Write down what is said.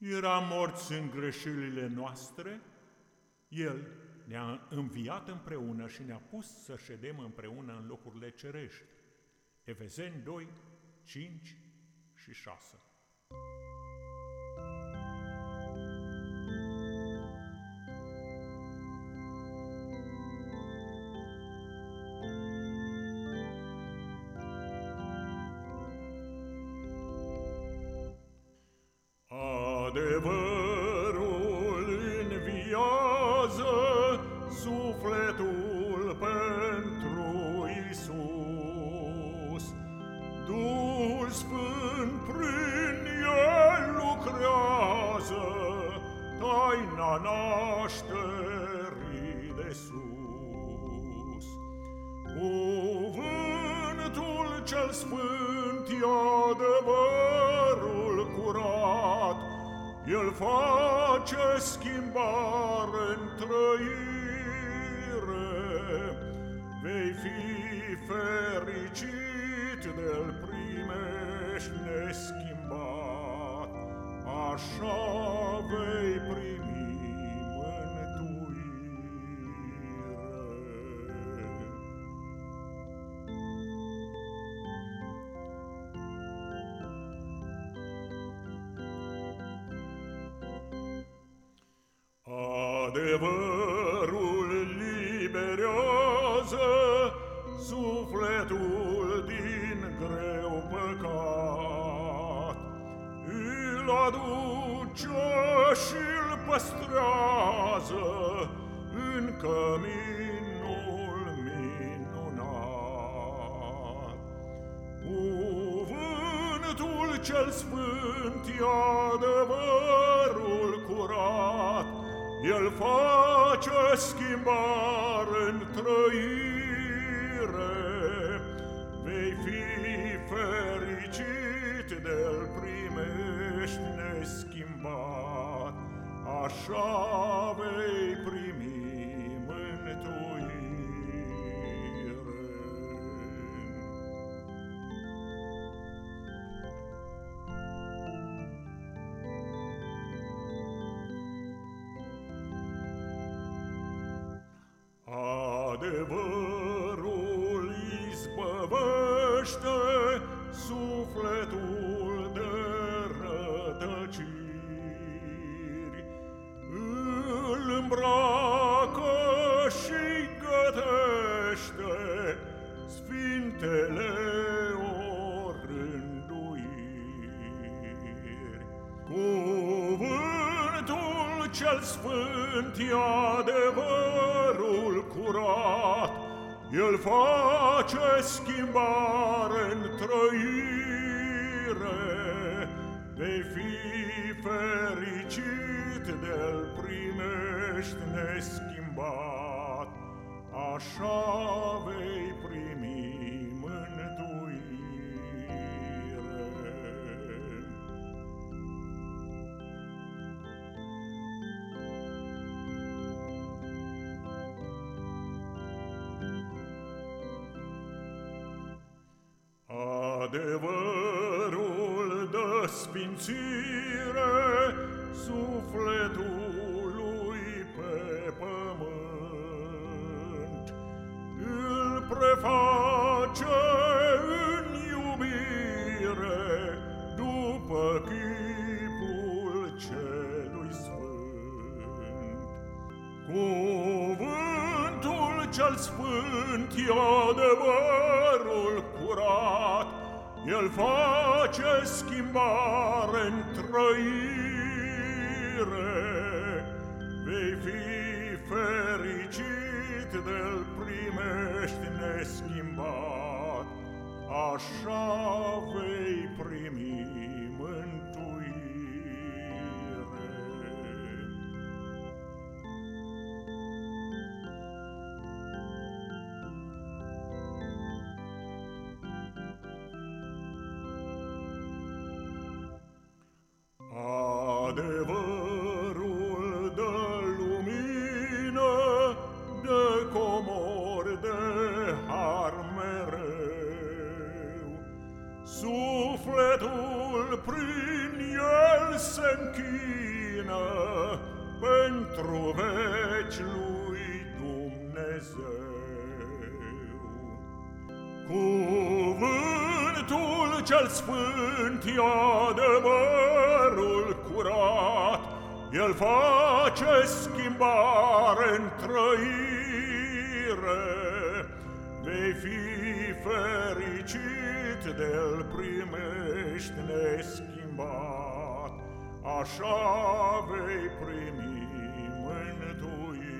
Era morți în greșelile noastre, El ne-a înviat împreună și ne-a pus să ședem împreună în locurile cerești. Efeseni 2, 5 și 6 Adevărul înviază sufletul pentru Isus. Duhul Sfânt prin el lucrează taina nașterii de sus. Cuvântul cel sfânt e adevărul curat, el face schimbare în trăire. Vei fi fericit de-l primești neschimbat, așa Adevărul liberează sufletul din greu păcat. Îl aduce și îl păstrează în căminul minunat. Cuvântul cel sfânt e adevărul curat, El face schimbare-n trăire, adevărul izbăvește sufletul. Cel sfânt e adevărul curat, El face schimbare în trăire. Vei fi fericit de-l primești neschimbat, Așa vei Adevărul dă sfințire sufletului pe pământ, Îl preface în iubire după chipul celui sfânt. Cuvântul cel sfânt e adevărul curat, el face schimbare în trăire. Vei fi fericit de-l primești neschimbat, Așa vei Adevărul de lumină, de comor de har mereu. Sufletul prin el se închide, pentru veci lui Dumnezeu. Cuvântul cel sfânt e adevărul curat, El face schimbare în trăire, Vei fi fericit de-l primești neschimbat, Așa vei primi mântuire.